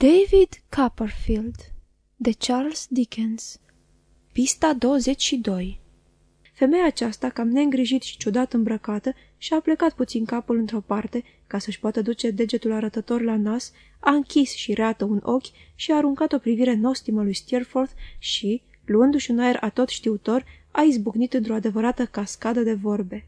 David Copperfield de Charles Dickens Pista 22 Femeia aceasta, cam neîngrijit și ciudat îmbrăcată, și-a plecat puțin capul într-o parte, ca să-și poată duce degetul arătător la nas, a închis și reată un ochi și a aruncat o privire nostimă lui Steerforth și, luându-și un aer atot știutor, a izbucnit într-o adevărată cascadă de vorbe.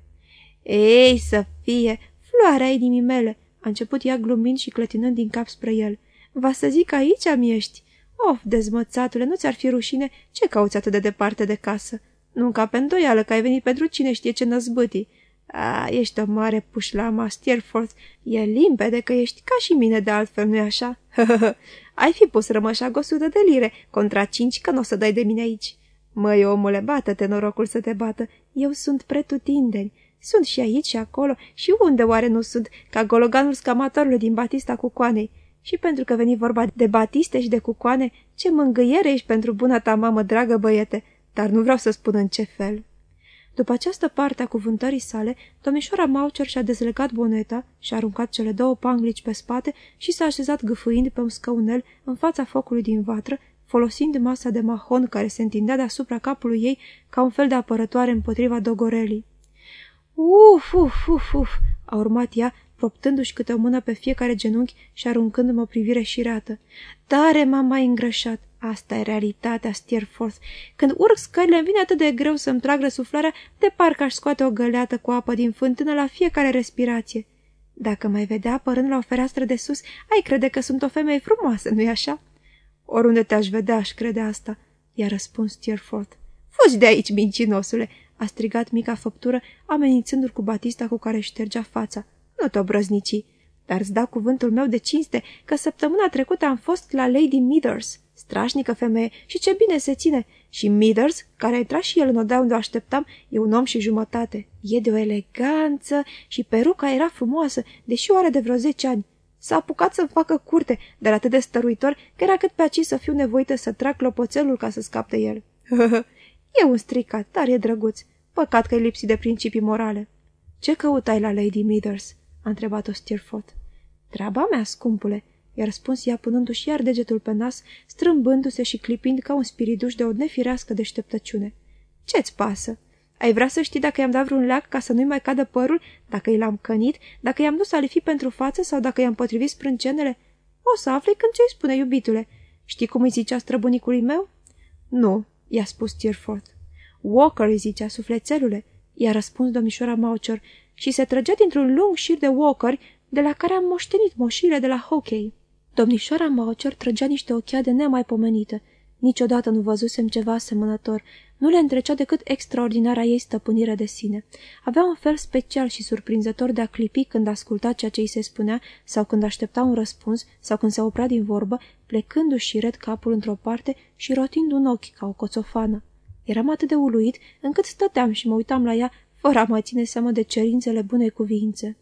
Ei, să fie! Floarea inimii mele!" a început ea glumind și clătinând din cap spre el. Va să zic aici mi ești? Of, dezmățatule, nu ți-ar fi rușine? Ce cauți atât de departe de casă? Nu ca pe îndoială că ai venit pentru cine știe ce năzbâtii. A, ești o mare pușlama, Steerforth. E limpede că ești ca și mine de altfel, nu-i așa? ai fi pus rămășa o sută de lire, contra cinci că nu o să dai de mine aici. Măi, omule, bată-te norocul să te bată. Eu sunt pretutindeni. Sunt și aici și acolo. Și unde oare nu sunt? Ca gologanul scamatorului din Batista cu coanei. Și pentru că veni vorba de batiste și de cucoane, ce mângâiere ești pentru buna ta mamă, dragă băiete, dar nu vreau să spun în ce fel. După această parte a cuvântării sale, domnișoara Maucher și-a dezlegat boneta, și-a aruncat cele două panglici pe spate și s-a așezat gâfâind pe un scăunel în fața focului din vatră, folosind masa de mahon care se întindea deasupra capului ei ca un fel de apărătoare împotriva dogorelii. Uf, uf, uf, uf, a urmat ea, proptându-și câte o mână pe fiecare genunchi și aruncându-mă o privire șireată. Tare m-am mai îngrășat. Asta e realitatea, Steerforth. Când urc scările, îmi vine atât de greu să-mi trag răsuflarea, de parcă aș scoate o găleată cu apă din fântână la fiecare respirație. Dacă mai vedea apărând la o fereastră de sus, ai crede că sunt o femeie frumoasă, nu-i așa? Oriunde te-aș vedea, aș crede asta, i-a răspuns Steerforth. Fugi de aici, mincinosule!" a strigat mica făptură, amenințându-l cu batista cu care ștergea fața. Nu te obrăznici, dar îți dau cuvântul meu de cinste că săptămâna trecută am fost la Lady Mithers, strașnică femeie, și ce bine se ține. Și Mithers, care a intrat și el în odea unde o așteptam, e un om și jumătate. E de o eleganță și peruca era frumoasă, deși o are de vreo zece ani. S-a apucat să-mi facă curte, dar atât de stăruitor că era cât pe aici să fiu nevoită să trag clopoțelul ca să scap de el. e un stricat, dar e drăguț. Păcat că e lipsit de principii morale. Ce căutai la Lady Mithers?" A întrebat-o Steerforth. Treaba mea, scumpule, i-a răspuns ea punându-și iar degetul pe nas, strâmbându-se și clipind ca un spiriduș de o nefirească deșteptăciune. Ce-ți pasă? Ai vrea să știi dacă i-am dat vreun leac ca să nu-i mai cadă părul, dacă i l-am cănit, dacă i-am dus alifi pentru față sau dacă i-am potrivit sprâncenele? O să afli când ce-i spune, iubitule. Știi cum îi zicea străbunicului meu? Nu, i-a spus Steerforth. Walker îi zicea sufletelule, i-a răspuns domnișoara Maucher și se trăgea dintr-un lung șir de walkeri de la care am moștenit moșile de la hockey. Domnișoara Maucher trăgea niște ochiade nemaipomenite. Niciodată nu văzusem ceva asemănător. Nu le întrecea decât extraordinara ei stăpânire de sine. Avea un fel special și surprinzător de a clipi când asculta ceea ce îi se spunea sau când aștepta un răspuns sau când se oprea din vorbă, plecându-și red capul într-o parte și rotind un ochi ca o coțofană. Eram atât de uluit încât stăteam și mă uitam la ea fără a mai ține seama de cerințele bunei cuvințe.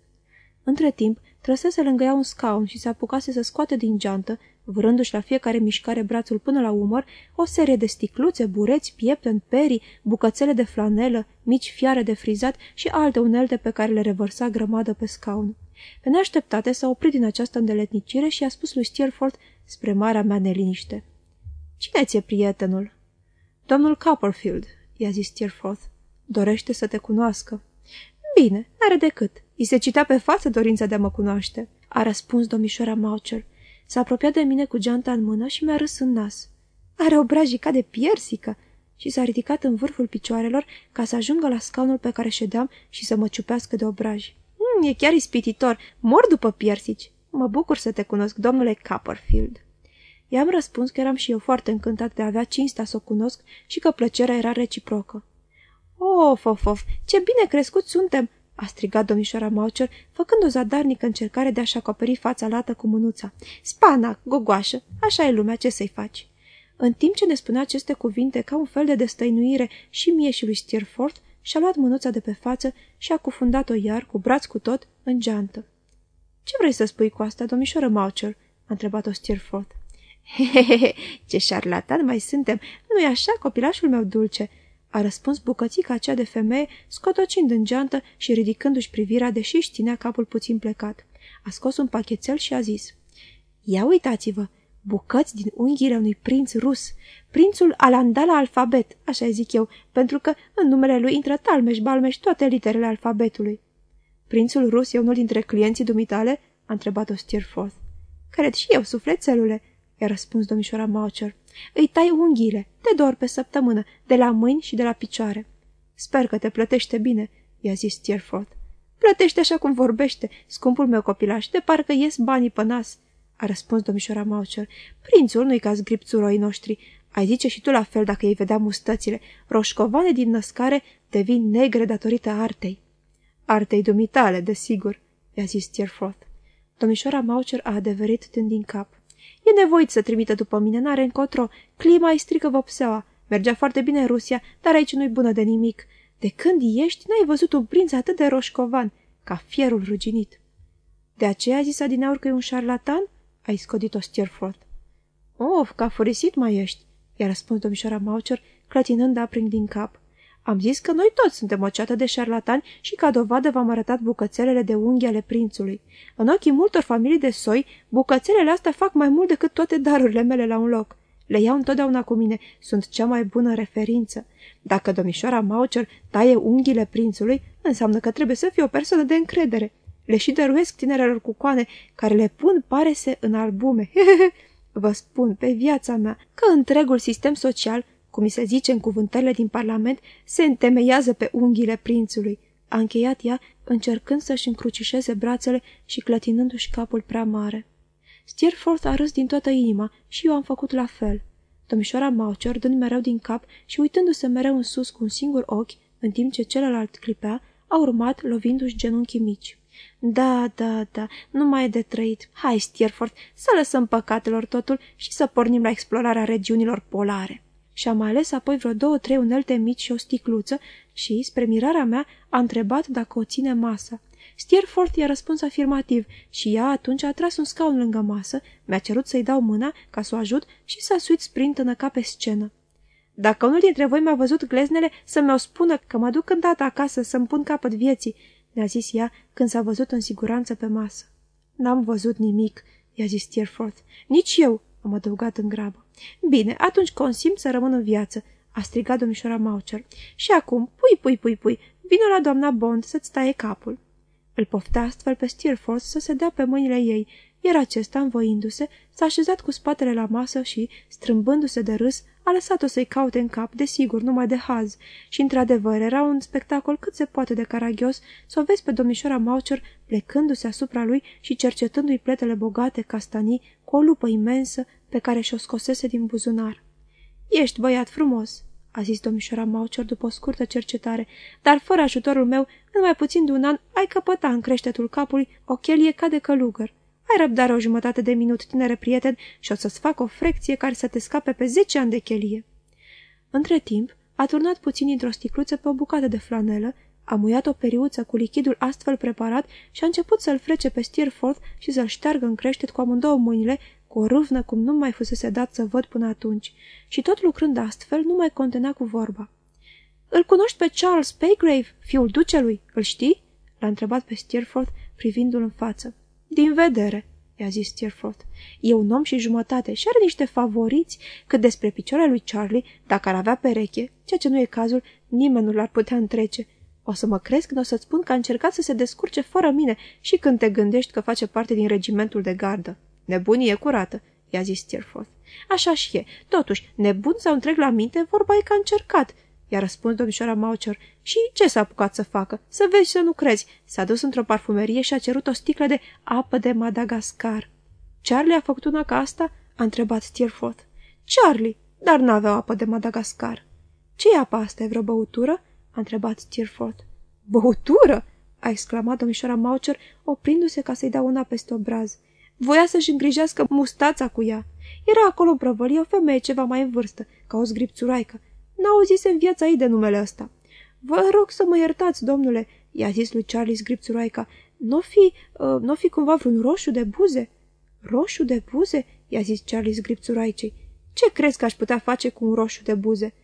Între timp, trăsese lângă ea un scaun și se apucase să scoate din geantă, vârându-și la fiecare mișcare brațul până la umăr, o serie de sticluțe, bureți, piepteni, perii, bucățele de flanelă, mici fiare de frizat și alte unelte pe care le revărsa grămadă pe scaun. Pe neașteptate s-a oprit din această îndeletnicire și a spus lui Steerforth spre marea mea neliniște. Cine ți-e prietenul?" Domnul Copperfield," i-a zis Steerforth. Dorește să te cunoască." Bine, n-are decât. I se citea pe față dorința de a mă cunoaște." A răspuns domnișoara Maucher. S-a apropiat de mine cu geanta în mână și mi-a râs în nas. Are obrajii ca de piersică și s-a ridicat în vârful picioarelor ca să ajungă la scaunul pe care ședeam și să mă ciupească de obraji. Mm, e chiar ispititor, mor după piersici. Mă bucur să te cunosc, domnule Copperfield." I-am răspuns că eram și eu foarte încântat de a avea cinstea să o cunosc și că plăcerea era reciprocă. Of, of, of, ce bine crescut suntem!" a strigat domnișoara Maucher, făcând o zadarnică încercare de a-și acoperi fața lată cu mânuța. Spana, gogoașă, așa e lumea, ce să-i faci?" În timp ce ne spunea aceste cuvinte ca un fel de destăinuire și mie și lui Steerforth, și-a luat mânuța de pe față și a cufundat-o iar, cu braț cu tot, în geantă. Ce vrei să spui cu asta, domnișoară Maucher?" a întrebat-o Steerforth. Hehehe, ce șarlatan mai suntem! Nu-i așa, copilașul meu dulce?" a răspuns bucățica aceea de femeie, scotocind în geantă și ridicându-și privirea, deși știnea capul puțin plecat. A scos un pachetel și a zis, Ia uitați-vă, bucăți din unghiile unui prinț rus, prințul Alandala alfabet, așa zic eu, pentru că în numele lui intră talmeș-balmeș toate literele alfabetului. Prințul rus e unul dintre clienții dumitale?" a întrebat-o Steerforth. Cred și eu, sufletelule," i-a răspuns domnișoara Maucher. Îi tai unghiile, de două ori pe săptămână, de la mâini și de la picioare." Sper că te plătește bine," i-a zis Steerforth. Plătește așa cum vorbește, scumpul meu copilaș, de parcă ies banii pe nas." a răspuns domnișoara Maucher. Prințul nu-i ca zgripțuroi noștri. Ai zice și tu la fel dacă îi vedea mustățile. Roșcovane din născare devin negre datorită artei. Artei dumitale, desigur, i-a zis Steerforth. Domnișoara Maucher a adeverit tând din cap. E nevoit să trimită după mine, n-are încotro. Clima îi strică vopseaua. Mergea foarte bine în Rusia, dar aici nu-i bună de nimic. De când ești, n-ai văzut un prinț atât de roșcovan, ca fierul ruginit. De aceea a zis adineaur că e un șarlatan? ai scodit-o Steerforth. Of, ca furisit mai ești, i-a răspuns domnișoara Maucher, clătinând apring din cap. Am zis că noi toți suntem o ceată de șarlatani și ca dovadă v-am arătat bucățelele de unghi ale prințului. În ochii multor familii de soi, bucățelele astea fac mai mult decât toate darurile mele la un loc. Le iau întotdeauna cu mine, sunt cea mai bună referință. Dacă domnișoara Maucher taie unghiile prințului, înseamnă că trebuie să fie o persoană de încredere. Le și dăruiesc tinerelor cucoane care le pun parese în albume. Vă spun pe viața mea că întregul sistem social, cum mi se zice în cuvântările din Parlament, se întemeiază pe unghiile prințului. A încheiat ea, încercând să-și încrucișeze brațele și clătinându-și capul prea mare. Steerforth a râs din toată inima și eu am făcut la fel. Domnișoara Maucher, dând mereu din cap și uitându-se mereu în sus cu un singur ochi, în timp ce celălalt clipea, a urmat lovindu-și genunchii mici. Da, da, da, nu mai e de trăit. Hai, Stierford, să lăsăm păcatelor totul și să pornim la explorarea regiunilor polare. Și am ales apoi vreo două, trei unelte mici și o sticluță și, spre mirarea mea, a întrebat dacă o ține masa. Stierford i-a răspuns afirmativ și ea atunci a tras un scaun lângă masă, mi-a cerut să-i dau mâna ca să o ajut și s-a suit sprintână ca pe scenă. Dacă unul dintre voi mi-a văzut gleznele, să mi-o spună că mă duc îndată acasă să-mi pun capăt vieții mi-a zis ea când s-a văzut în siguranță pe masă. N-am văzut nimic, i-a zis Steerforth. Nici eu, am adăugat în grabă. Bine, atunci consimt să rămân în viață, a strigat domnișoara Maucher. Și acum, pui, pui, pui, pui, vină la doamna Bond să-ți taie capul. Îl poftea astfel pe Steerforth să se dea pe mâinile ei, iar acesta, învoindu-se, s-a așezat cu spatele la masă și, strâmbându-se de râs, a lăsat-o să-i caute în cap, desigur, numai de haz. Și, într-adevăr, era un spectacol cât se poate de caragios să o vezi pe domnișoara Maucher plecându-se asupra lui și cercetându-i pletele bogate, castanii, cu o lupă imensă pe care și-o scosese din buzunar. Ești băiat frumos!" a zis domnișoara Maucher după o scurtă cercetare, dar fără ajutorul meu, în mai puțin de un an, ai căpăta în creștetul capului o chelie ca de călugăr. Ai răbdare o jumătate de minut, tinere prieten, și o să-ți fac o frecție care să te scape pe zece ani de chelie. Între timp, a turnat puțin dintr-o sticluță pe o bucată de flanelă, a muiat o periuță cu lichidul astfel preparat și a început să-l frece pe Steerforth și să-l șteargă în creștet cu amândouă mâinile, cu o râvnă cum nu mai fusese dat să văd până atunci. Și tot lucrând astfel, nu mai contenea cu vorba. Îl cunoști pe Charles Paygrave, fiul ducelui, îl știi?" l-a întrebat pe Steerforth, privindu-l în față. Din vedere, i-a zis Steerforth. E un om și jumătate și are niște favoriți, cât despre picioarele lui Charlie, dacă ar avea pereche, ceea ce nu e cazul, nimeni nu l-ar putea întrece. O să mă crezi când o să-ți spun că a încercat să se descurce fără mine și când te gândești că face parte din regimentul de gardă. Nebunie curată, i-a zis Steerforth. Așa și e. Totuși, nebun sau întreg la minte, vorba e că a încercat. I-a răspuns domnișoara Maucher. Și ce s-a apucat să facă? Să vezi să nu crezi. S-a dus într-o parfumerie și a cerut o sticlă de apă de Madagascar. Charlie a făcut una ca asta? A întrebat Steerforth. Charlie, dar n-aveau apă de Madagascar. Ce e apa asta? E vreo băutură? A întrebat Steerforth. Băutură? A exclamat domnișoara Maucher, oprindu-se ca să-i dea una peste obraz. Voia să-și îngrijească mustața cu ea. Era acolo în prăvălie o femeie ceva mai în vârstă, ca o zgripțuraică. N-auzise în viața ei de numele ăsta. Vă rog să mă iertați, domnule, i-a zis lui Charlie Zgripțuraica. Nu fi, uh, nu fi cumva vreun roșu de buze? Roșu de buze? i-a zis Charlie Zgripțuraicei. Ce crezi că aș putea face cu un roșu de buze?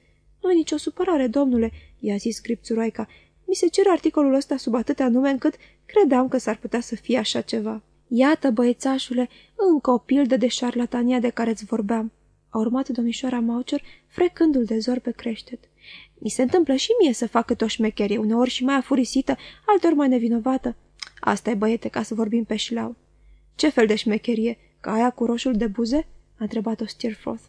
Nu e nicio supărare, domnule, i-a zis Zgripțuraica. Mi se cere articolul ăsta sub atâtea nume încât credeam că s-ar putea să fie așa ceva. Iată, băiețașule, încă o pildă de șarlatania de care îți vorbeam. A urmat domnișoara Maucher, frecându-l de zor pe creștet. Mi se întâmplă și mie să fac câte o șmecherie, uneori și mai afurisită, alteori mai nevinovată. asta e, băiete, ca să vorbim pe șleau. Ce fel de șmecherie? Ca aia cu roșul de buze?" a întrebat-o Steerforth.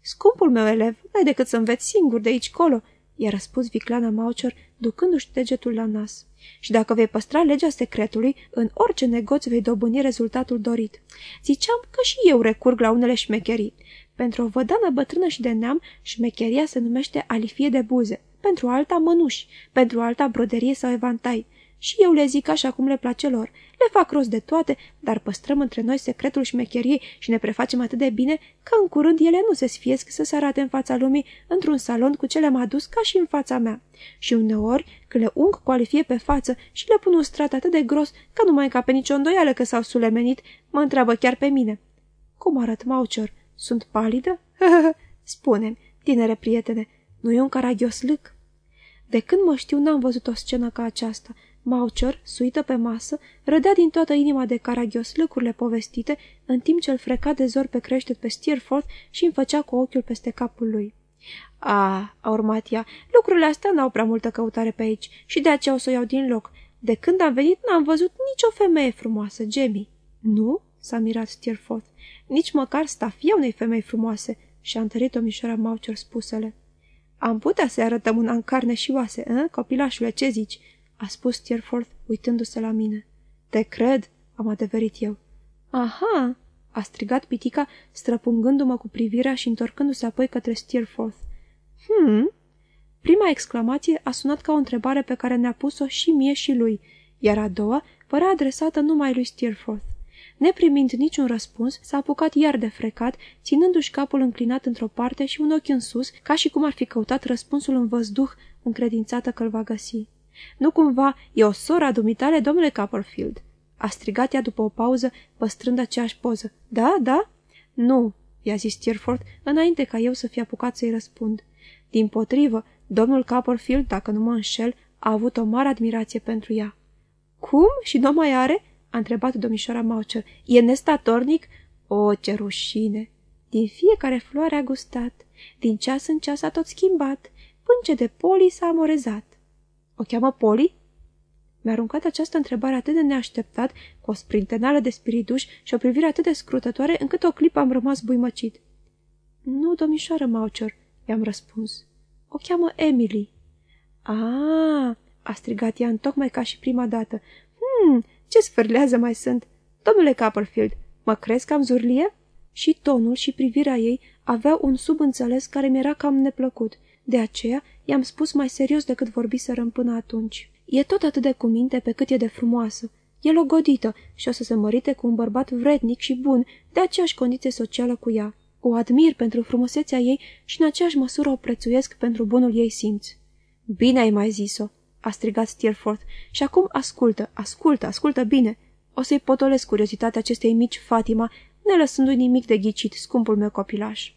Scumpul meu elev, n-ai decât să înveți singur de aici colo, i-a răspuns viclana Maucher, ducându-și degetul la nas. Și dacă vei păstra legea secretului, în orice negoț vei dobâni rezultatul dorit. Ziceam că și eu recurg la unele șmecherii. Pentru o vădană bătrână și de neam, șmecheria se numește alifie de buze, pentru alta mănuși, pentru alta broderie sau evantai. Și eu le zic așa cum le place lor. Le fac rost de toate, dar păstrăm între noi secretul șmecheriei și ne prefacem atât de bine că în curând ele nu se sfiesc să se arate în fața lumii într-un salon cu ce le-am adus ca și în fața mea. Și uneori, când le ung cu alifie pe față și le pun un strat atât de gros că nu mai încape nicio îndoială că s-au sulemenit, mă întreabă chiar pe mine. Cum arăt, Maucer? Sunt palidă? Spune-mi, tinere prietene, nu e un caragios lâc? De când mă știu, n-am văzut o scenă ca aceasta. Maucher, suită pe masă, râdea din toată inima de caragios lâcurile povestite, în timp ce îl freca de zor pe creștet pe Steerforth și îmi făcea cu ochiul peste capul lui. A, a urmat ea, lucrurile astea n-au prea multă căutare pe aici și de aceea o să o iau din loc. De când am venit n-am văzut nicio femeie frumoasă, Jamie. Nu? s-a mirat Steerforth. Nici măcar stafia unei femei frumoase, și-a întărit omișoara Maucher spusele. Am putea să arătăm una în carne și oase, eh, copilașule, ce zici?" a spus Steerforth, uitându-se la mine. Te cred," am adeverit eu. Aha!" a strigat pitica, străpungându-mă cu privirea și întorcându-se apoi către Steerforth. Hmm?" Prima exclamație a sunat ca o întrebare pe care ne-a pus-o și mie și lui, iar a doua părea adresată numai lui Steerforth. Neprimind niciun răspuns, s-a apucat iar de frecat, ținându-și capul înclinat într-o parte și un ochi în sus, ca și cum ar fi căutat răspunsul în văzduh, încredințată că îl va găsi. Nu cumva e o sora dumitale, domnule Copperfield?" A strigat ea după o pauză, păstrând aceeași poză. Da, da?" Nu," i-a zis Steerforth, înainte ca eu să fi apucat să-i răspund. Din potrivă, domnul Copperfield, dacă nu mă înșel, a avut o mare admirație pentru ea. Cum? Și nu mai are?" A întrebat domnișoara Maucher. E nestatornic? O, ce rușine! Din fiecare floare a gustat, din ceas în ceas a tot schimbat, pânce de Poli s-a amorezat. O cheamă Poli? Mi-a aruncat această întrebare atât de neașteptat, cu o sprintenală de spirituș și o privire atât de scrutătoare, încât o clipă am rămas buimăcit. Nu, domnișoară Maucher, i-am răspuns. O cheamă Emily. A, a strigat ea tocmai ca și prima dată. Hmm, ce sfârlează mai sunt? Domnule Copperfield, mă crezi că am zurlie? Și tonul și privirea ei aveau un subînțeles care mi-era cam neplăcut. De aceea i-am spus mai serios decât vorbiserăm până atunci. E tot atât de cuminte pe cât e de frumoasă. E logodită și o să se mărite cu un bărbat vrednic și bun, de aceeași condiție socială cu ea. O admir pentru frumusețea ei și în aceeași măsură o prețuiesc pentru bunul ei simț. Bine ai mai zis-o, a strigat Steerforth. Și acum ascultă, ascultă, ascultă bine. O să-i potolesc curiozitatea acestei mici Fatima, nelăsându-i nimic de ghicit, scumpul meu copilaș.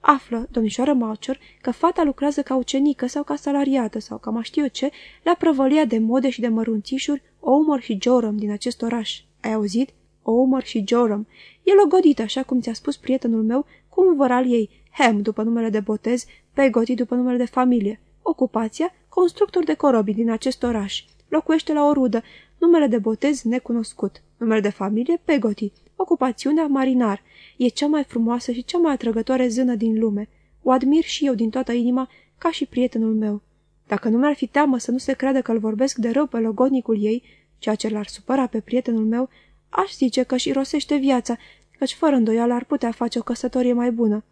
Află, domnișoară Maucher, că fata lucrează ca ucenică sau ca salariată sau ca mai știu eu ce, la prăvălia de mode și de mărunțișuri Omer și Joram din acest oraș. Ai auzit? Omer și Joram. E logodită, așa cum ți-a spus prietenul meu, cu un văral ei, Ham după numele de botez, Pegoti după numele de familie. Ocupația, constructor de corobi din acest oraș. Locuiește la o rudă, numele de botez necunoscut, numele de familie Pegoti, ocupațiunea marinar. E cea mai frumoasă și cea mai atrăgătoare zână din lume. O admir și eu din toată inima, ca și prietenul meu. Dacă nu mi-ar fi teamă să nu se creadă că îl vorbesc de rău pe logodnicul ei, ceea ce l-ar supăra pe prietenul meu, aș zice că își irosește viața, căci fără îndoială ar putea face o căsătorie mai bună.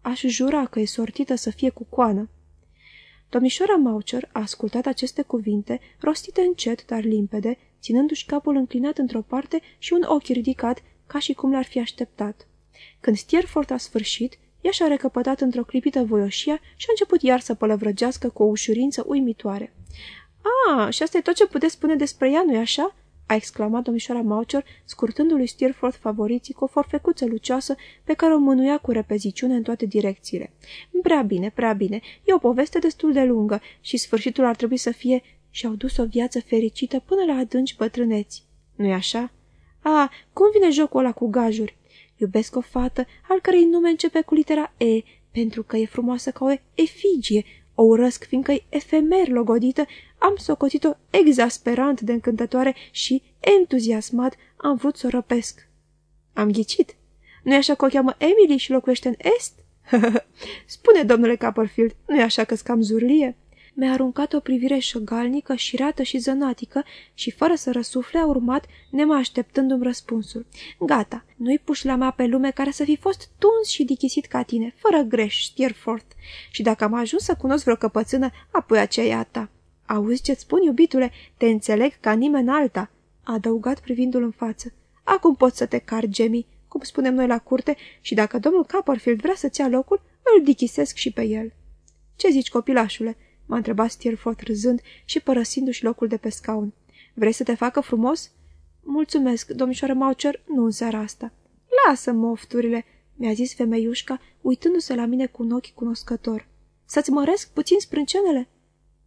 Aș jura că e sortită să fie cu coană. Domnișoara Maucher a ascultat aceste cuvinte, rostite încet, dar limpede, ținându-și capul înclinat într-o parte și un ochi ridicat, ca și cum l-ar fi așteptat. Când Stierfort a sfârșit, ea și-a recăpătat într-o clipită voioșia și a început iar să pălăvrăgească cu o ușurință uimitoare. A, și asta e tot ce puteți spune despre ea, nu-i așa?" A exclamat domnișoara Maucher, scurtându-lui Steerforth favoriții cu o forfecuță lucioasă pe care o mânuia cu repeziciune în toate direcțiile. Prea bine, prea bine, e o poveste destul de lungă și sfârșitul ar trebui să fie și-au dus o viață fericită până la adânci bătrâneți. Nu-i așa? A, cum vine jocul ăla cu gajuri? Iubesc o fată al cărei nume începe cu litera E, pentru că e frumoasă ca o efigie, o urăsc fiindcă e efemer logodită, am socotit-o exasperant de încântătoare și, entuziasmat, am vrut să o răpesc. Am ghicit. Nu-i așa că o cheamă Emily și locuiește în Est? Spune, domnule Copperfield, nu-i așa că cam zurlie? Mi-a aruncat o privire șogalnică, șirată și zănatică și, fără să răsufle, a urmat, nemai așteptându-mi răspunsul. Gata, nu-i puși la mea pe lume care să fi fost tuns și dichisit ca tine, fără greș, Steerforth. Și dacă am ajuns să cunosc vreo căpățână, apoi aceea a ta. Auzi ce-ți spun, iubitule? Te înțeleg ca nimeni alta, a adăugat privindul în față. Acum poți să te car, Gemmy, cum spunem noi la curte, și dacă domnul Copperfield vrea să-ți ia locul, îl dichisesc și pe el. Ce zici, copilașule?" m-a întrebat Steerforth râzând și părăsindu-și locul de pe scaun. Vrei să te facă frumos?" Mulțumesc, domnișoară Maucher, nu în seara asta." Lasă mofturile," mi-a zis femeiușca, uitându-se la mine cu un ochi cunoscător. Să-ți măresc puțin sprâncenele?"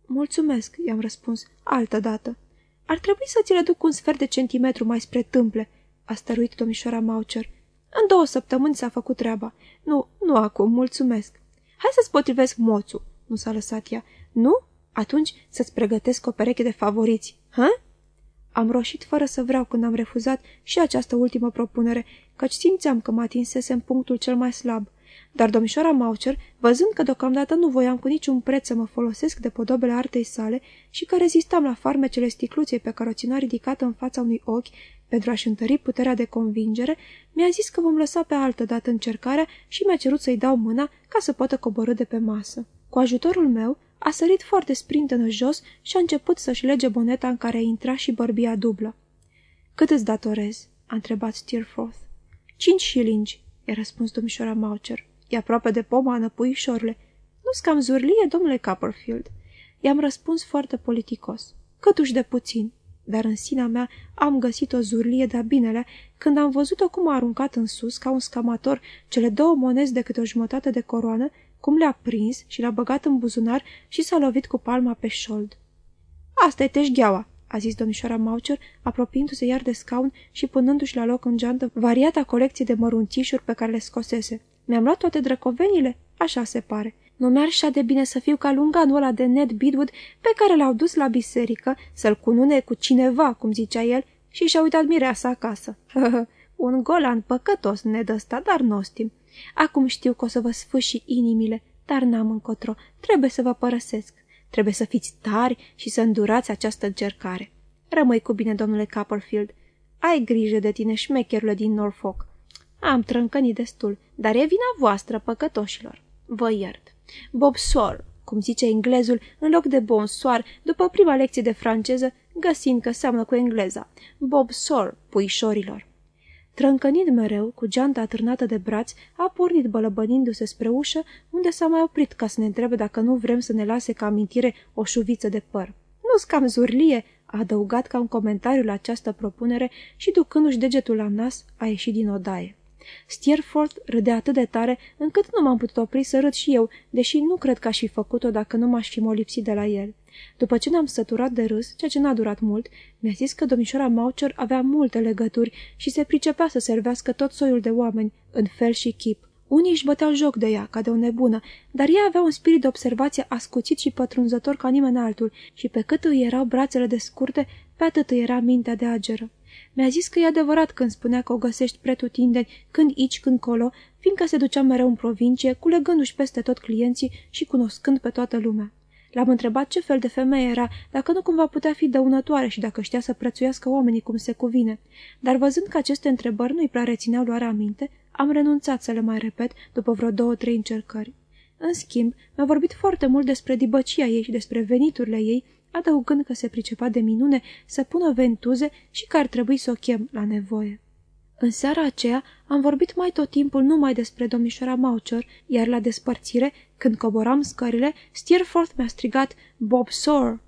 Mulțumesc," i-am răspuns, altă dată. Ar trebui să ți le duc un sfert de centimetru mai spre tâmple," a stăruit domnișoara Maucher. În două săptămâni s-a făcut treaba. Nu, nu acum, mulțumesc. Hai să-ți potrivesc moțul, nu s-a lăsat ea. Nu? Atunci să-ți pregătesc o pereche de favoriți, hă? Am roșit fără să vreau când am refuzat și această ultimă propunere, căci simțeam că mă atinsese în punctul cel mai slab. Dar domnișoara Maucher, văzând că deocamdată nu voiam cu niciun preț să mă folosesc de podobele artei sale și că rezistam la farmecele sticluței pe care o ținea ridicată în fața unui ochi pentru a-și întări puterea de convingere, mi-a zis că vom lăsa pe altă dată încercarea și mi-a cerut să-i dau mâna ca să poată coborâ de pe masă. Cu ajutorul meu, a sărit foarte sprintenă jos și a început să-și lege boneta în care intra și bărbia dublă. Cât îți datorez?" a întrebat Steerforth. Cinci shilingi," i-a răspuns domnișoara Maucher. E aproape de pomană, puișorle. Nu-ți cam zurlie, domnule Copperfield?" I-am răspuns foarte politicos. Câtuși de puțin dar în sinea mea am găsit o zurlie de-a binele când am văzut-o cum a aruncat în sus, ca un scamator, cele două monezi de câte o jumătate de coroană, cum le-a prins și le-a băgat în buzunar și s-a lovit cu palma pe șold. Asta e teșgheaua, a zis domnișoara Maucher, apropiindu-se iar de scaun și punându-și la loc în geantă variata colecție de mărunțișuri pe care le scosese. Mi-am luat toate drăcovenile? Așa se pare. Nu mi-ar așa de bine să fiu ca lunganul ăla de Ned Bidwood pe care l-au dus la biserică să-l cunune cu cineva, cum zicea el, și și-a uitat mireasa acasă. Un golan păcătos, Ned ăsta, dar nostim. Acum știu că o să vă sfâși inimile, dar n-am încotro. Trebuie să vă părăsesc. Trebuie să fiți tari și să îndurați această încercare. Rămâi cu bine, domnule Copperfield. Ai grijă de tine, șmecherule din Norfolk. Am trâncănit destul, dar e vina voastră, păcătoșilor. Vă iert. Bob Soar, cum zice englezul, în loc de bonsoir, după prima lecție de franceză, găsind că seamănă cu engleza. Bob Soar, puișorilor. Trâncănind mereu, cu geanta atârnată de braț, a pornit bălăbănindu-se spre ușă, unde s-a mai oprit ca să ne întrebe dacă nu vrem să ne lase ca amintire o șuviță de păr. Nu-s cam zurlie, a adăugat ca un comentariu la această propunere și, ducându-și degetul la nas, a ieșit din odaie. Steerforth râdea atât de tare încât nu m-am putut opri să râd și eu, deși nu cred că aș fi făcut-o dacă nu m-aș fi molipsit de la el. După ce ne-am săturat de râs, ceea ce n-a durat mult, mi-a zis că domnișoara Maucher avea multe legături și se pricepea să servească tot soiul de oameni, în fel și chip. Unii își băteau joc de ea, ca de o nebună, dar ea avea un spirit de observație ascuțit și pătrunzător ca nimeni altul și pe cât îi erau brațele de scurte, pe atât îi era mintea de ageră. Mi-a zis că e adevărat când spunea că o găsești pretutindeni, când aici, când colo, fiindcă se ducea mereu în provincie, culegându-și peste tot clienții și cunoscând pe toată lumea. L-am întrebat ce fel de femeie era, dacă nu cumva putea fi dăunătoare și dacă știa să prețuiască oamenii cum se cuvine. Dar văzând că aceste întrebări nu-i prea rețineau luarea aminte, am renunțat să le mai repet după vreo două-trei încercări. În schimb, mi-a vorbit foarte mult despre dibăcia ei și despre veniturile ei adăugând că se pricepa de minune să pună ventuze și că ar trebui să o chem la nevoie. În seara aceea am vorbit mai tot timpul numai despre domnișoara Maucher, iar la despărțire, când coboram scările, Steerforth mi-a strigat Bob Sore.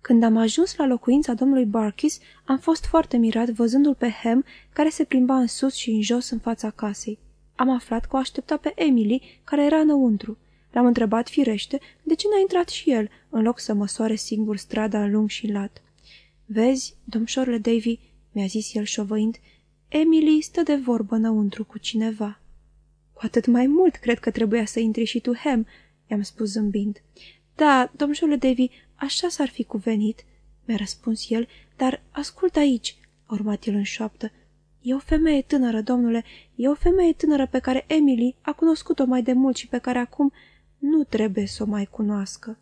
Când am ajuns la locuința domnului Barkis, am fost foarte mirat văzându-l pe Hem, care se plimba în sus și în jos în fața casei. Am aflat că o aștepta pe Emily, care era înăuntru. L-am întrebat firește de ce n-a intrat și el, în loc să măsoare singur strada în lung și lat. Vezi, domșorule Davy, mi-a zis el șovăind, Emily stă de vorbă înăuntru cu cineva. Cu atât mai mult cred că trebuia să intri și tu, Hem, i-am spus zâmbind. Da, domnule Davy, așa s-ar fi cuvenit, mi-a răspuns el, dar ascult aici, a urmat el în șoaptă. E o femeie tânără, domnule, e o femeie tânără pe care Emily a cunoscut-o mai de mult și pe care acum nu trebuie să o mai cunoască.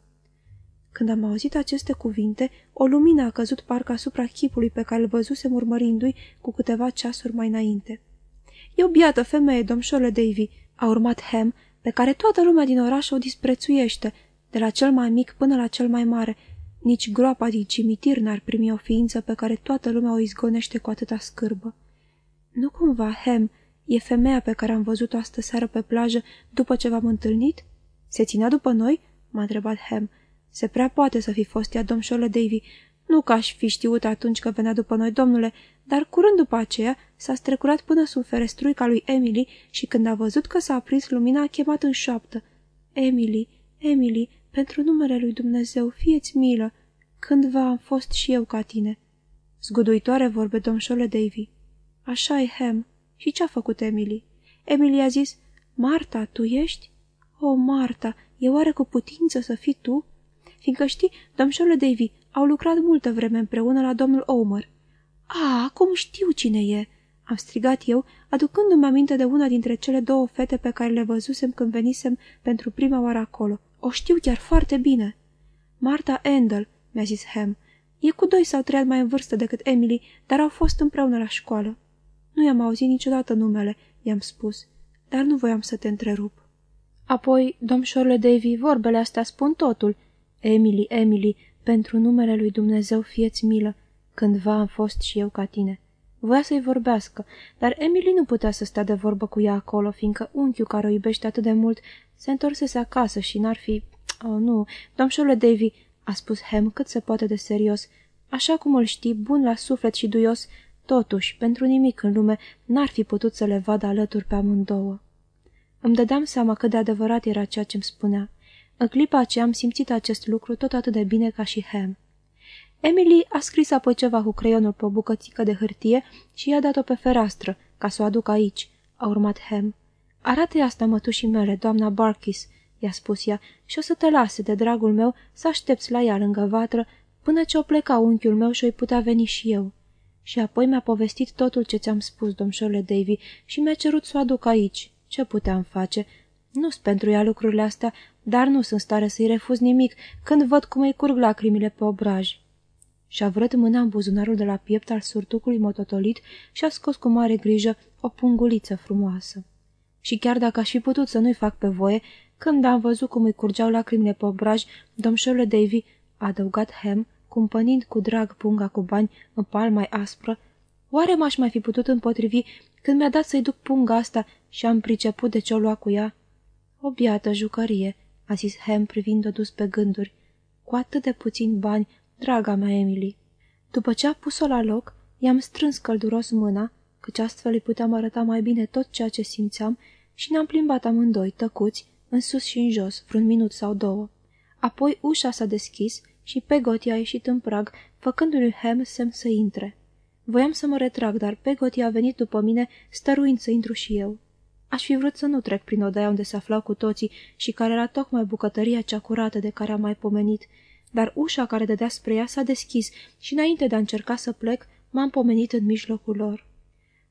Când am auzit aceste cuvinte, o lumină a căzut parcă asupra chipului pe care îl văzusem urmărindu-i cu câteva ceasuri mai înainte. E o biată femeie, domșorule Davy, a urmat Ham, pe care toată lumea din oraș o disprețuiește, de la cel mai mic până la cel mai mare. Nici groapa din cimitir n-ar primi o ființă pe care toată lumea o izgonește cu atâta scârbă. Nu cumva, Ham, e femeia pe care am văzut-o astă seară pe plajă după ce v-am întâlnit? Se ținea după noi?" m-a întrebat Ham. Se prea poate să fi fost ea, domnșorule Davy. Nu că aș fi știut atunci că venea după noi, domnule, dar curând după aceea s-a strecurat până sub ferestruica lui Emily și când a văzut că s-a aprins lumina a chemat în șoaptă. Emily, Emily, pentru numele lui Dumnezeu, fieți milă, cândva am fost și eu ca tine. Zguduitoare vorbe domnșorule Davy. așa e Ham. Și ce-a făcut Emily? Emily a zis, Marta, tu ești? O, Marta, e oare cu putință să fii tu? Fiindcă știi, domnșorule Davy, au lucrat multă vreme împreună la domnul Omer. A, acum știu cine e!" am strigat eu, aducându-mi aminte de una dintre cele două fete pe care le văzusem când venisem pentru prima oară acolo. O știu chiar foarte bine. Marta Endel, mi-a zis Ham. E cu doi sau trei ani mai în vârstă decât Emily, dar au fost împreună la școală. Nu i-am auzit niciodată numele, i-am spus, dar nu voiam să te întrerup. Apoi, domșorule Davy, vorbele astea spun totul. Emily, Emily, pentru numele lui Dumnezeu fieți milă, cândva am fost și eu ca tine. Voia să-i vorbească, dar Emily nu putea să stea de vorbă cu ea acolo, fiindcă unchiul care o iubește atât de mult se întorsese acasă și n-ar fi... Oh, nu, domșorule Davy, a spus Hem cât se poate de serios, așa cum îl știi, bun la suflet și duios, totuși, pentru nimic în lume, n-ar fi putut să le vadă alături pe amândouă. Îmi dădeam seama cât de adevărat era ceea ce îmi spunea. În clipa aceea am simțit acest lucru tot atât de bine ca și Ham. Emily a scris apoi ceva cu creionul pe o bucățică de hârtie și i-a dat-o pe fereastră, ca să o aduc aici, a urmat Ham. Arată-i asta mătușii mele, doamna Barkis, i-a spus ea, și o să te lase, de dragul meu, să aștepți la ea lângă vatră, până ce o pleca unchiul meu și o putea veni și eu. Și apoi mi-a povestit totul ce ți-am spus, domșorule Davy, și mi-a cerut să o aduc aici. Ce puteam face? Nu-s pentru ea lucrurile astea, dar nu sunt stare să-i refuz nimic când văd cum îi curg lacrimile pe obraj. Și-a vrut mâna în buzunarul de la piept al surtucului mototolit și a scos cu mare grijă o punguliță frumoasă. Și chiar dacă aș fi putut să nu-i fac pe voie, când am văzut cum îi curgeau lacrimile pe obraj, domșorule Davy a adăugat Hem, cumpănind cu drag punga cu bani în palma aspră, oare m-aș mai fi putut împotrivi când mi-a dat să-i duc punga asta și am priceput de ce o lua cu ea? O biată jucărie, a zis Hem privind-o dus pe gânduri. Cu atât de puțin bani, draga mea Emily. După ce a pus-o la loc, i-am strâns călduros mâna, căci astfel îi puteam arăta mai bine tot ceea ce simțeam și ne-am plimbat amândoi, tăcuți, în sus și în jos, vreun minut sau două. Apoi ușa s-a deschis și Pegoti a ieșit în prag, făcându-lui Hem semn să intre. Voiam să mă retrag, dar Pegoti a venit după mine, stăruind să intru și eu. Aș fi vrut să nu trec prin odaia unde se aflau cu toții și care era tocmai bucătăria cea curată de care am mai pomenit, dar ușa care dădea spre ea s-a deschis și înainte de a încerca să plec, m-am pomenit în mijlocul lor.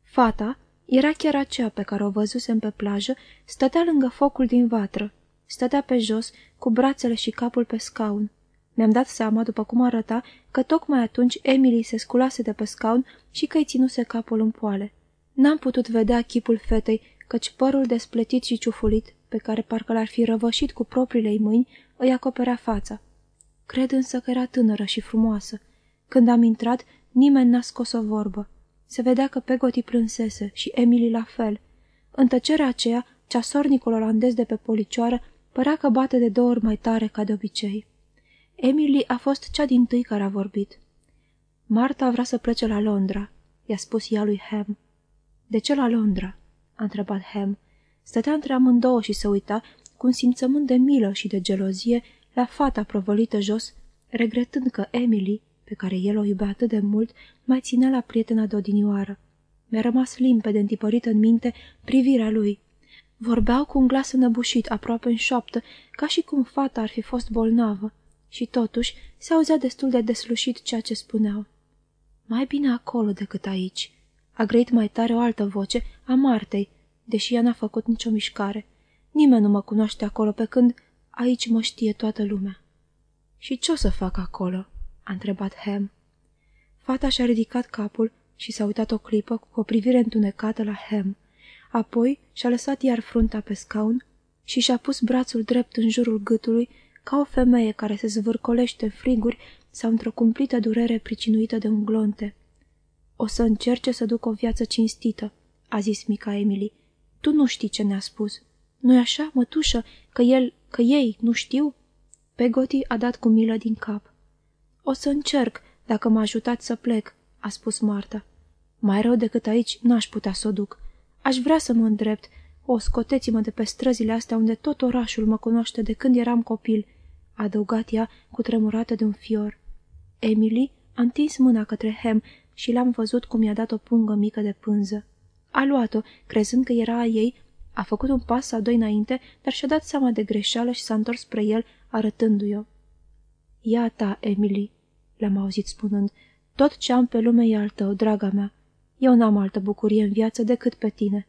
Fata era chiar aceea pe care o văzusem pe plajă, stătea lângă focul din vatră. Stătea pe jos, cu brațele și capul pe scaun. Mi-am dat seama, după cum arăta, că tocmai atunci Emily se sculase de pe scaun și că îi ținuse capul în poale. N-am putut vedea chipul fetei, căci părul despletit și ciufulit, pe care parcă l-ar fi răvășit cu propriile mâini, îi acoperea fața. Cred însă că era tânără și frumoasă. Când am intrat, nimeni n-a scos o vorbă. Se vedea că Pegoti plânsese și Emily la fel. În tăcerea aceea, ceasornicul olandez de pe policioară părea că bate de două ori mai tare ca de obicei. Emily a fost cea din tâi care a vorbit. Marta vrea să plece la Londra, i-a spus ea lui Ham. De ce la Londra? a întrebat Ham. Stătea între amândouă și se uita, cu un simțământ de milă și de gelozie, la fata provălită jos, regretând că Emily, pe care el o iubea atât de mult, mai ținea la prietena de odinioară. Mi-a rămas limpede întipărită în minte privirea lui. Vorbeau cu un glas înăbușit, aproape în șoaptă, ca și cum fata ar fi fost bolnavă. Și totuși se auzea destul de deslușit ceea ce spuneau. Mai bine acolo decât aici. A grăit mai tare o altă voce, a Martei, deși ea n-a făcut nicio mișcare. Nimeni nu mă cunoaște acolo, pe când aici mă știe toată lumea. Și ce o să fac acolo?" a întrebat Ham. Fata și-a ridicat capul și s-a uitat o clipă cu o privire întunecată la Ham. Apoi și-a lăsat iar frunta pe scaun și și-a pus brațul drept în jurul gâtului ca o femeie care se zvârcolește friguri sau într-o cumplită durere pricinuită de un glonte. O să încerce să duc o viață cinstită," a zis mica Emily. Tu nu știi ce ne-a spus. Nu-i așa, mătușă, că el, că ei nu știu?" Pegoti a dat cu milă din cap. O să încerc, dacă m-a ajutat să plec," a spus Marta. Mai rău decât aici n-aș putea să o duc. Aș vrea să mă îndrept. O, scoteți-mă de pe străzile astea unde tot orașul mă cunoaște de când eram copil," a adăugat ea cu tremurată de un fior. Emily a întins mâna către Hem și l-am văzut cum i-a dat o pungă mică de pânză. A luat-o, crezând că era a ei, a făcut un pas sau doi înainte, dar și-a dat seama de greșeală și s-a întors spre el, arătându-i-o. Ia ta, Emily," l-am auzit spunând, tot ce am pe lume e al tău, draga mea. Eu n-am altă bucurie în viață decât pe tine."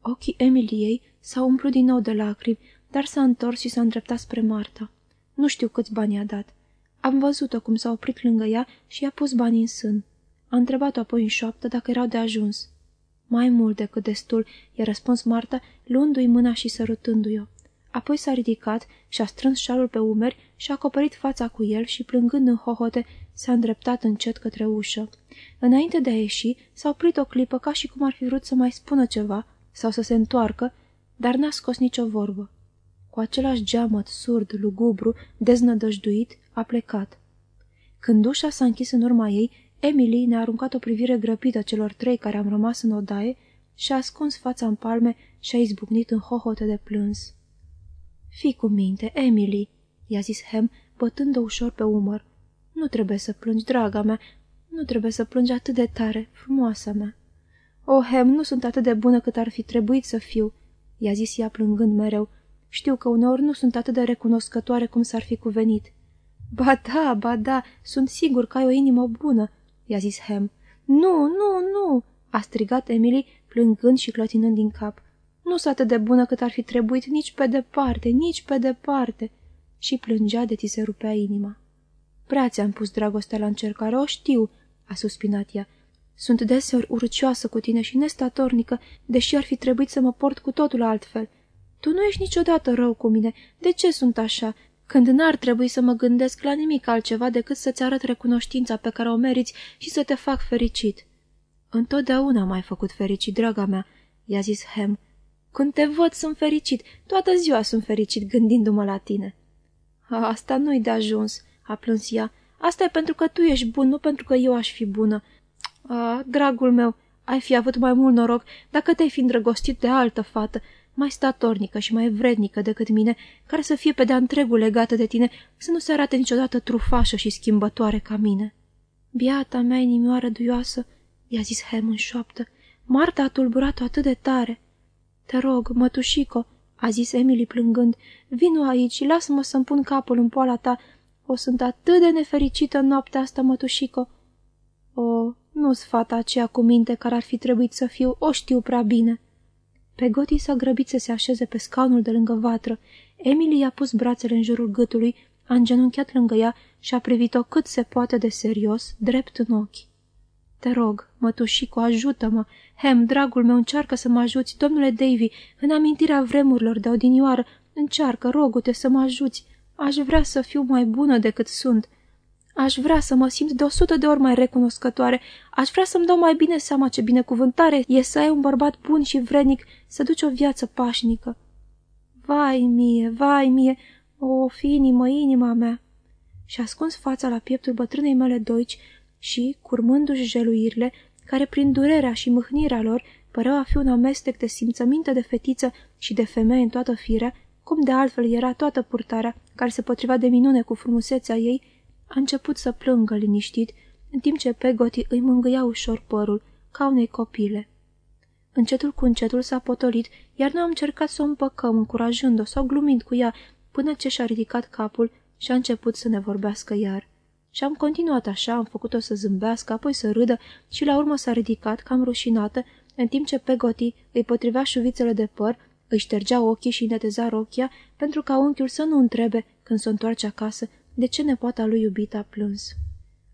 Ochii Emiliei s-au umplut din nou de lacrimi, dar s-a întors și s-a îndreptat spre Marta. Nu știu câți bani a dat. Am văzut-o cum s-a oprit lângă ea și i-a pus banii în sân. A întrebat-o apoi în șoaptă dacă erau de ajuns. Mai mult decât destul, i-a răspuns Marta, luându-i mâna și sărutându-i-o. Apoi s-a ridicat și-a strâns șalul pe umeri și a acoperit fața cu el și, plângând în hohote, s-a îndreptat încet către ușă. Înainte de a ieși, s-a oprit o clipă ca și cum ar fi vrut să mai spună ceva sau să se întoarcă, dar n-a scos nicio vorbă. Cu același geamăt surd, lugubru, deznădăjduit, a plecat. Când ușa s-a închis în urma ei, Emily ne-a aruncat o privire grăbită celor trei care am rămas în odaie și a ascuns fața în palme și a izbucnit în hohote de plâns. Fii cu minte, Emily," i-a zis Hem, bătând-o ușor pe umăr. Nu trebuie să plângi, draga mea, nu trebuie să plângi atât de tare, frumoasa mea." O, oh, Hem, nu sunt atât de bună cât ar fi trebuit să fiu," i-a zis ea plângând mereu. Știu că uneori nu sunt atât de recunoscătoare cum s-ar fi cuvenit." Ba da, ba da, sunt sigur că ai o inimă bună," i-a zis Hem. Nu, nu, nu!" a strigat Emily, plângând și clătinând din cap. Nu sunt atât de bună cât ar fi trebuit nici pe departe, nici pe departe." Și plângea de ți se rupea inima. Prea ți-am pus dragostea la încercare, o știu," a suspinat ea. Sunt deseori urcioasă cu tine și nestatornică, deși ar fi trebuit să mă port cu totul altfel. Tu nu ești niciodată rău cu mine. De ce sunt așa? când n-ar trebui să mă gândesc la nimic altceva decât să-ți arăt recunoștința pe care o meriți și să te fac fericit. Întotdeauna m-ai făcut fericit, draga mea, i-a zis Hem. Când te văd, sunt fericit. Toată ziua sunt fericit gândindu-mă la tine. Asta nu-i de ajuns, a plâns ea. Asta e pentru că tu ești bun, nu pentru că eu aș fi bună. A, dragul meu, ai fi avut mai mult noroc dacă te-ai fi îndrăgostit de altă fată, mai statornică și mai vrednică decât mine, care să fie pe de-a întregul legată de tine, să nu se arate niciodată trufașă și schimbătoare ca mine. Biata mea inimioară duioasă, i-a zis Hem în șoaptă, Marta a tulburat-o atât de tare. Te rog, mătușico, a zis Emily plângând, vino aici și lasă-mă să-mi pun capul în poala ta. O sunt atât de nefericită în noaptea asta, mătușico. O, nu-s fata aceea cu minte care ar fi trebuit să fiu, o știu prea bine. Pegoti s-a grăbit să se așeze pe scaunul de lângă vatră. Emily i-a pus brațele în jurul gâtului, a îngenunchiat lângă ea și a privit-o cât se poate de serios, drept în ochi. Te rog, mătușico, ajută-mă! Hem, dragul meu, încearcă să mă ajuți, domnule Davy, în amintirea vremurilor de odinioară, încearcă, rogu-te, să mă ajuți. Aș vrea să fiu mai bună decât sunt. Aș vrea să mă simt de o sută de ori mai recunoscătoare. Aș vrea să-mi dau mai bine seama ce binecuvântare e să ai un bărbat bun și vrednic, să duci o viață pașnică. Vai mie, vai mie, o, fi inimă, inima mea! Și ascuns fața la pieptul bătrânei mele doici și, curmându-și jeluirile, care prin durerea și mâhnirea lor păreau a fi un amestec de simțăminte de fetiță și de femeie în toată firea, cum de altfel era toată purtarea, care se potriva de minune cu frumusețea ei, a început să plângă liniștit, în timp ce Pegoti îi mângâia ușor părul, ca unei copile. Încetul cu încetul s-a potolit, iar noi am încercat să o împăcăm, încurajând-o sau glumind cu ea, până ce și-a ridicat capul și a început să ne vorbească iar. Și am continuat așa, am făcut-o să zâmbească, apoi să râdă și la urmă s-a ridicat, cam rușinată, în timp ce Pegoti îi potrivea șuvițele de păr, îi ștergea ochii și neteza rochia pentru ca unchiul să nu întrebe, când se întoarce acasă, de ce nepoata lui iubită a plâns.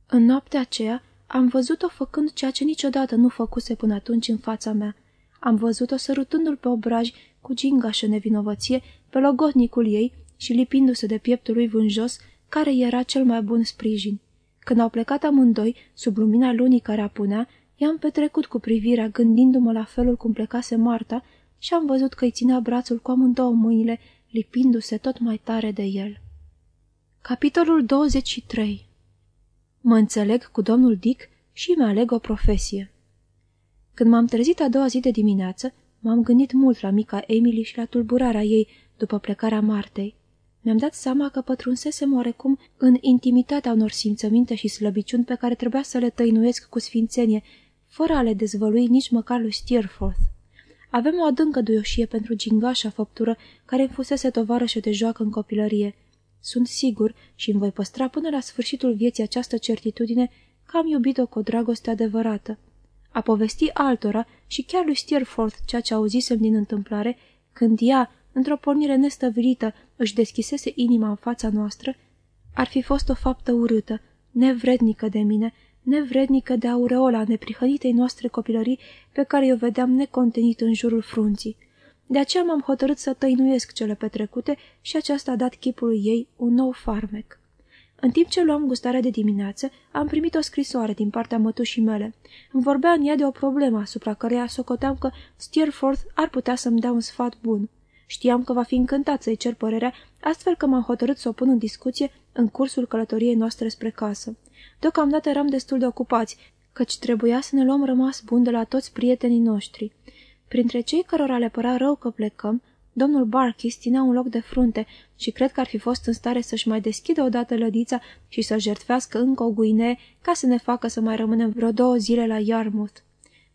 În noaptea aceea am văzut-o făcând ceea ce niciodată nu făcuse până atunci în fața mea. Am văzut-o sărutându-l pe obraj cu gingașă nevinovăție pe logotnicul ei și lipindu-se de pieptul lui vânjos, care era cel mai bun sprijin. Când au plecat amândoi, sub lumina lunii care apunea, i-am petrecut cu privirea, gândindu-mă la felul cum plecase Marta și am văzut că îi ținea brațul cu amândouă mâinile, lipindu-se tot mai tare de el. Capitolul 23 Mă înțeleg cu domnul Dick și mi aleg o profesie. Când m-am trezit a doua zi de dimineață, m-am gândit mult la mica Emily și la tulburarea ei după plecarea Martei. Mi-am dat seama că pătrunsesem oarecum în intimitatea unor simțăminte și slăbiciuni pe care trebuia să le tăinuiesc cu sfințenie, fără a le dezvălui nici măcar lui Steerforth. Avem o adâncă duioșie pentru gingașa făptură care îmi fusese tovarășă de joacă în copilărie. Sunt sigur și îmi voi păstra până la sfârșitul vieții această certitudine că am iubit-o cu o dragoste adevărată. A povesti altora și chiar lui Steerforth ceea ce auzisem din întâmplare, când ea, într-o pornire nestăvilită, își deschisese inima în fața noastră, ar fi fost o faptă urâtă, nevrednică de mine, nevrednică de aureola neprihănitei noastre copilării pe care o vedeam necontenit în jurul frunții. De aceea m-am hotărât să tăinuiesc cele petrecute și aceasta a dat chipului ei un nou farmec. În timp ce luam gustarea de dimineață, am primit o scrisoare din partea mătușii mele. Îmi vorbea în ea de o problemă asupra căreia socoteam că Steerforth ar putea să-mi dea un sfat bun. Știam că va fi încântat să-i cer părerea, astfel că m-am hotărât să o pun în discuție în cursul călătoriei noastre spre casă. Deocamdată eram destul de ocupați, căci trebuia să ne luăm rămas bun de la toți prietenii noștri. Printre cei cărora le părea rău că plecăm, domnul Barkis ținea un loc de frunte și cred că ar fi fost în stare să-și mai deschidă odată lădița și să jertfească încă o guinee ca să ne facă să mai rămânem vreo două zile la Yarmouth.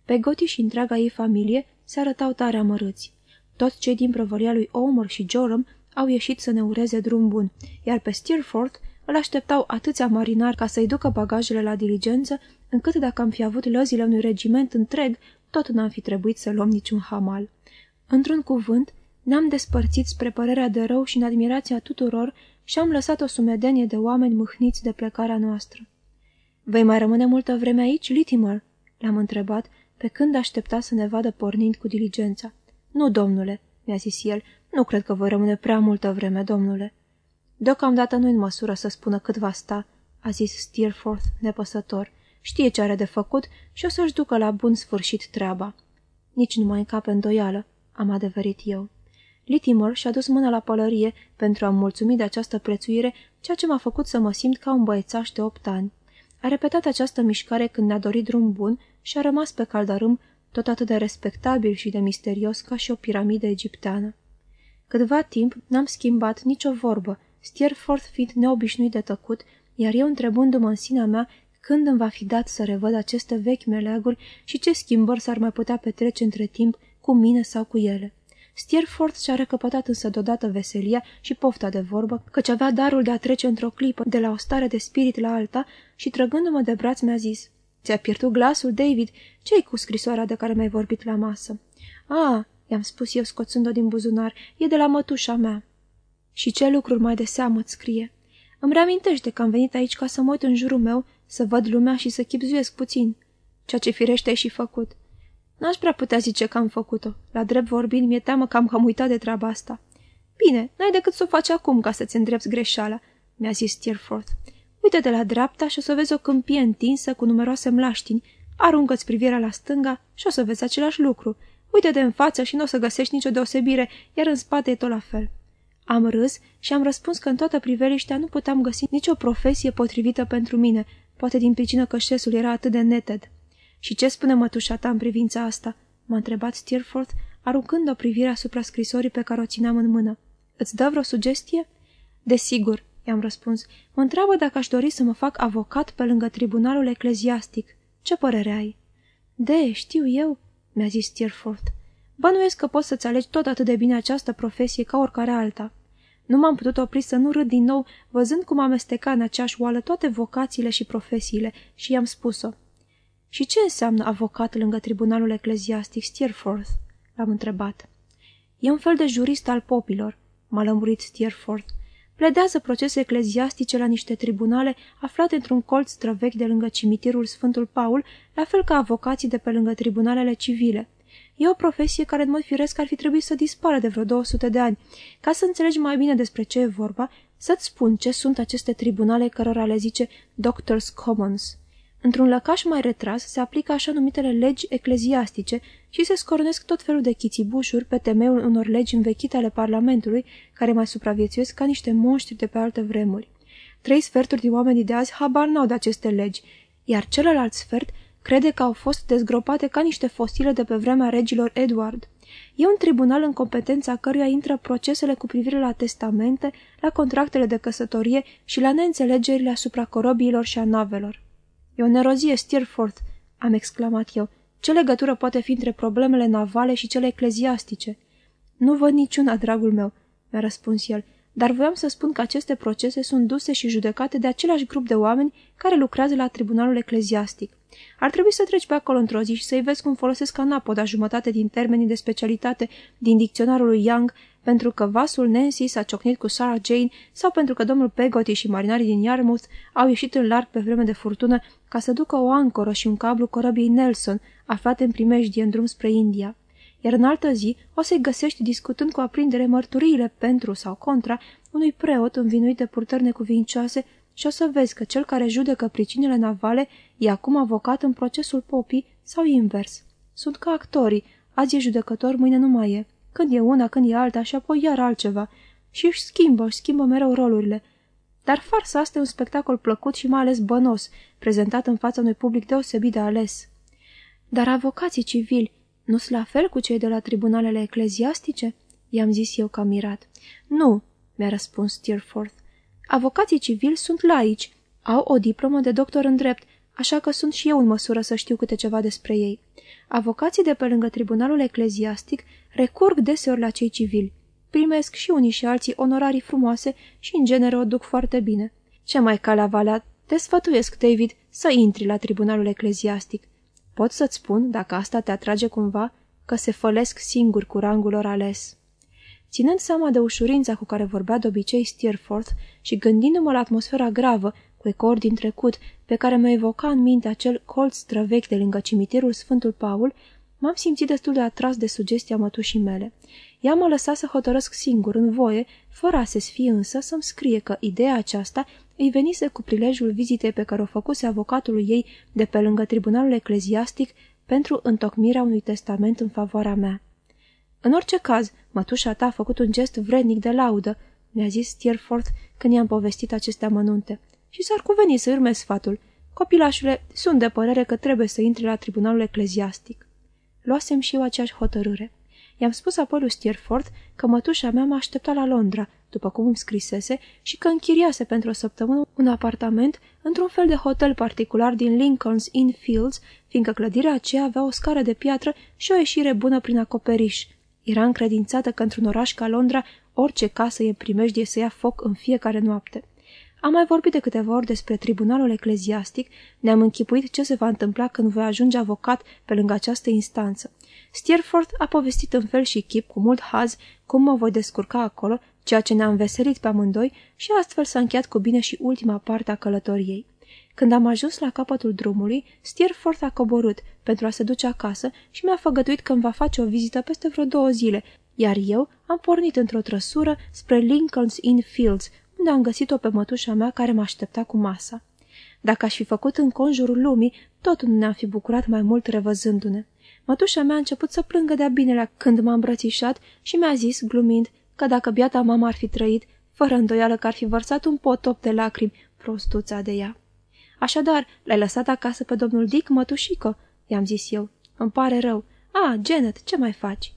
Pe Gotiș și întreaga ei familie se arătau tare amărâți. Toți cei din provăria lui Omer și Joram au ieșit să ne ureze drum bun, iar pe Steerforth îl așteptau atâția marinari ca să-i ducă bagajele la diligență, încât dacă am fi avut lăzile unui regiment întreg, tot n-am fi trebuit să luăm niciun hamal. Într-un cuvânt, ne-am despărțit spre părerea de rău și în admirația tuturor și am lăsat o sumedenie de oameni mâhniți de plecarea noastră. Vei mai rămâne multă vreme aici, Litimer?" l-am întrebat, pe când aștepta să ne vadă pornind cu diligența. Nu, domnule," mi-a zis el, nu cred că voi rămâne prea multă vreme, domnule." Deocamdată nu în măsură să spună cât va sta," a zis Steerforth, nepăsător. Știe ce are de făcut și o să-și ducă la bun sfârșit treaba." Nici nu mai încape îndoială," am adeverit eu. Litimor și-a dus mâna la pălărie pentru a-mi mulțumi de această prețuire, ceea ce m-a făcut să mă simt ca un băiețaș de opt ani. A repetat această mișcare când ne-a dorit drum bun și a rămas pe caldărâm tot atât de respectabil și de misterios ca și o piramidă egipteană. Câtva timp n-am schimbat nicio vorbă, Stierforth fiind neobișnuit de tăcut, iar eu întrebându-mă în sinea mea când îmi va fi dat să revăd aceste vechi meleaguri și ce schimbări s-ar mai putea petrece între timp cu mine sau cu ele. Stierforth și-a recăpătat însă deodată veselia și pofta de vorbă, căci avea darul de a trece într-o clipă de la o stare de spirit la alta și trăgându-mă de braț mi-a zis Ți-a pierdut glasul, David? Ce-i cu scrisoarea de care mi-ai vorbit la masă?" Ah, i-am spus eu scoțând-o din buzunar, e de la mătușa mea." Și ce lucruri mai de seamă îți scrie?" Îmi reamintește că am venit aici ca să mă uit în jurul meu, să văd lumea și să chipzuiesc puțin. Ceea ce firește ai și făcut. N-aș prea putea zice că am făcut-o. La drept vorbind, mi-e teamă că am cam uitat de treaba asta. Bine, n-ai decât să o faci acum ca să-ți îndrepți greșeala, mi-a zis Steerforth. Uite de la dreapta și o să vezi o câmpie întinsă cu numeroase mlaștini. Aruncă-ți privirea la stânga și o să vezi același lucru. Uite de în față și nu o să găsești nicio deosebire, iar în spate e tot la fel. Am râs și am răspuns că în toată priveliștea nu puteam găsi nicio profesie potrivită pentru mine, poate din pricină că șesul era atât de neted. Și ce spune mătușa ta în privința asta?" m-a întrebat Steerforth, aruncând o privire asupra scrisorii pe care o țineam în mână. Îți dă vreo sugestie?" Desigur," i-am răspuns. Mă întreabă dacă aș dori să mă fac avocat pe lângă tribunalul ecleziastic. Ce părere ai?" De, știu eu, mi-a zis Steerforth. Bănuiesc că poți să-ți alegi tot atât de bine această profesie ca oricare alta. Nu m-am putut opri să nu râd din nou, văzând cum amesteca în aceeași oală toate vocațiile și profesiile, și i-am spus-o. Și ce înseamnă avocat lângă tribunalul ecleziastic Steerforth? L-am întrebat. E un fel de jurist al popilor, m-a lămurit Steerforth. Pledează procese ecleziastice la niște tribunale aflate într-un colț străvechi de lângă cimitirul Sfântul Paul, la fel ca avocații de pe lângă tribunalele civile. E o profesie care în mod firesc ar fi trebuit să dispară de vreo 200 de ani. Ca să înțelegi mai bine despre ce e vorba, să-ți spun ce sunt aceste tribunale cărora le zice Doctors Commons. Într-un lăcaș mai retras se aplică așa numitele legi ecleziastice și se scornesc tot felul de chițibușuri pe temeiul unor legi învechite ale Parlamentului, care mai supraviețuiesc ca niște monștri de pe alte vremuri. Trei sferturi din oamenii de azi habar n-au de aceste legi, iar celălalt sfert crede că au fost dezgropate ca niște fosile de pe vremea regilor Edward. E un tribunal în competența căruia intră procesele cu privire la testamente, la contractele de căsătorie și la neînțelegerile asupra corobiilor și a navelor. E o nerozie, Steerforth!" am exclamat eu. Ce legătură poate fi între problemele navale și cele ecleziastice?" Nu văd niciuna, dragul meu," mi-a răspuns el, dar voiam să spun că aceste procese sunt duse și judecate de același grup de oameni care lucrează la tribunalul ecleziastic. Ar trebui să treci pe acolo într-o zi și să-i vezi cum folosesc anapoda jumătate din termenii de specialitate din dicționarul lui Young pentru că vasul Nancy s-a ciocnit cu Sarah Jane sau pentru că domnul Peggotty și marinarii din Yarmouth au ieșit în larg pe vreme de furtună ca să ducă o ancoră și un cablu corăbiei Nelson, aflate în primejdie în drum spre India. Iar în altă zi o să-i găsești discutând cu aprindere mărturiile pentru sau contra unui preot învinuit de purtări necuvincioase și o să vezi că cel care judecă pricinile navale e acum avocat în procesul popii sau invers. Sunt ca actorii, azi e judecător, mâine nu mai e. Când e una, când e alta și apoi iar altceva. Și își schimbă, își schimbă mereu rolurile. Dar farsa asta e un spectacol plăcut și mai ales bănos, prezentat în fața unui public deosebit de ales. Dar avocații civili nu sunt la fel cu cei de la tribunalele ecleziastice? I-am zis eu ca mirat. Nu, mi-a răspuns Steerforth. Avocații civili sunt laici, au o diplomă de doctor în drept, așa că sunt și eu în măsură să știu câte ceva despre ei. Avocații de pe lângă tribunalul ecleziastic recurg deseori la cei civili. Primesc și unii și alții onorarii frumoase și în genere o duc foarte bine. Ce mai calea valea, te sfătuiesc, David, să intri la tribunalul ecleziastic. Pot să-ți spun, dacă asta te atrage cumva, că se fălesc singur cu rangul lor ales. Ținând seama de ușurința cu care vorbea de obicei Steerforth și gândindu-mă la atmosfera gravă, cu ecouri din trecut, pe care mă evoca în minte acel colț străvechi de lângă cimitirul Sfântul Paul, m-am simțit destul de atras de sugestia mătușii mele. Ea m-a lăsat să hotărăsc singur, în voie, fără a se sfie însă să-mi scrie că ideea aceasta îi venise cu prilejul vizitei pe care o făcuse avocatului ei de pe lângă tribunalul ecleziastic pentru întocmirea unui testament în favoarea mea. În orice caz, mătușa ta a făcut un gest vrednic de laudă, mi-a zis Steerforth când i-am povestit aceste amănunte. Și s-ar cuveni să urme sfatul. Copilașule, sunt de părere că trebuie să intri la tribunalul ecleziastic. Luasem și eu aceeași hotărâre. I-am spus apoi lui Steerforth că mătușa mea m-a așteptat la Londra, după cum îmi scrisese, și că închiriase pentru o săptămână un apartament într-un fel de hotel particular din Lincoln's Inn Fields, fiindcă clădirea aceea avea o scară de piatră și o ieșire bună prin acoperiș. Era încredințată că într-un oraș ca Londra orice casă e primejdie să ia foc în fiecare noapte. Am mai vorbit de câteva ori despre tribunalul ecleziastic, ne-am închipuit ce se va întâmpla când voi ajunge avocat pe lângă această instanță. Steerforth a povestit în fel și chip, cu mult haz, cum mă voi descurca acolo, ceea ce ne-a înveselit pe amândoi și astfel s-a încheiat cu bine și ultima parte a călătoriei. Când am ajuns la capătul drumului, Steerforth a coborât pentru a se duce acasă și mi-a făgăduit că îmi va face o vizită peste vreo două zile, iar eu am pornit într-o trăsură spre Lincoln's Inn Fields, unde am găsit-o pe mătușa mea care mă aștepta cu masa. Dacă aș fi făcut în conjurul lumii, tot nu ne-am fi bucurat mai mult revăzându-ne. Mătușa mea a început să plângă de-a binelea când m-a îmbrățișat și mi-a zis, glumind, că dacă biata mama ar fi trăit, fără îndoială că ar fi vărsat un potop de lacrimi, prostuța de ea. Așadar, l-ai lăsat acasă pe domnul Dick, mătușică?" i-am zis eu. Îmi pare rău. A, Janet, ce mai faci?"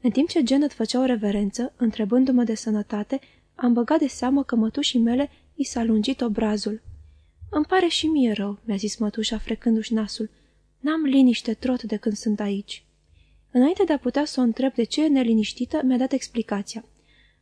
În timp ce Janet făcea o reverență, întrebându-mă de sănătate, am băgat de seamă că mătușii mele i s-a lungit obrazul. Îmi pare și mie rău," mi-a zis mătușa frecându-și nasul. N-am liniște trot de când sunt aici." Înainte de a putea să o întreb de ce e neliniștită, mi-a dat explicația.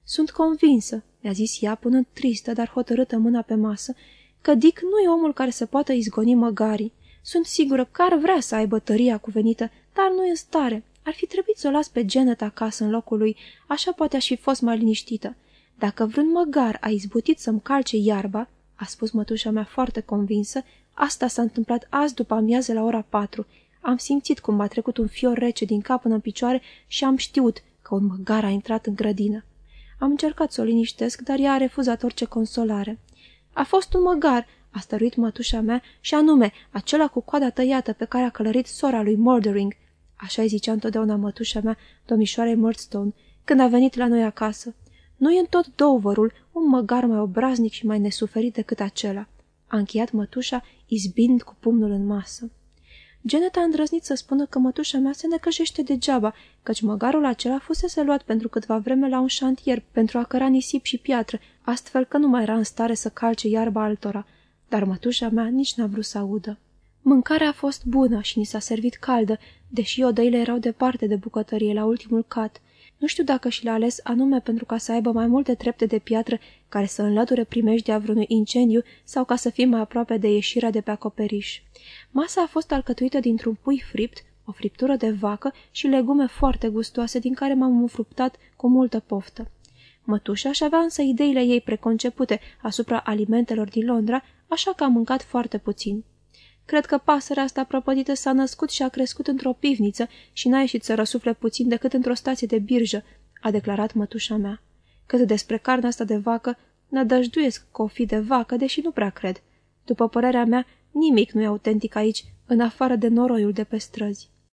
Sunt convinsă," mi-a zis ea, punând tristă, dar hotărâtă mâna pe masă, că Dick nu e omul care să poată izgoni măgarii. Sunt sigură că ar vrea să aibă tăria cuvenită, dar nu e în stare. Ar fi trebuit să o las pe Janet acasă în locul lui, așa poate aș fi fost mai liniștită. Dacă vreun măgar a izbutit să-mi calce iarba, a spus mătușa mea foarte convinsă, asta s-a întâmplat azi după amiază la ora patru. Am simțit cum m-a trecut un fior rece din cap până în picioare și am știut că un măgar a intrat în grădină. Am încercat să o liniștesc, dar ea a refuzat orice consolare. A fost un măgar, a stăruit mătușa mea, și anume, acela cu coada tăiată pe care a călărit sora lui Mordering. Așa îi zicea întotdeauna mătușa mea, domnișoare Murdstone, când a venit la noi acasă. Nu e în tot Doverul un măgar mai obraznic și mai nesuferit decât acela. A încheiat mătușa, izbind cu pumnul în masă. Janet a îndrăznit să spună că mătușa mea se necășește degeaba, căci măgarul acela fusese luat pentru câtva vreme la un șantier pentru a căra nisip și piatră, astfel că nu mai era în stare să calce iarba altora, dar mătușa mea nici n-a vrut să audă. Mâncarea a fost bună și ni s-a servit caldă, deși odăile erau departe de bucătărie la ultimul cat. Nu știu dacă și l-a ales anume pentru ca să aibă mai multe trepte de piatră care să înlăture primejdea vreunui incendiu sau ca să fim mai aproape de ieșirea de pe acoperiș. Masa a fost alcătuită dintr-un pui fript, o friptură de vacă și legume foarte gustoase din care m-am înfruptat cu multă poftă. Mătușa și avea însă ideile ei preconcepute asupra alimentelor din Londra, așa că am mâncat foarte puțin. Cred că pasărea asta prăpădită s-a născut și a crescut într-o pivniță și n-a ieșit să răsufle puțin decât într-o stație de birjă, a declarat mătușa mea. Cât despre carnea asta de vacă, nădăjduiesc că o fi de vacă, deși nu prea cred. După părerea mea, nimic nu e autentic aici, în afară de noroiul de pe străzi.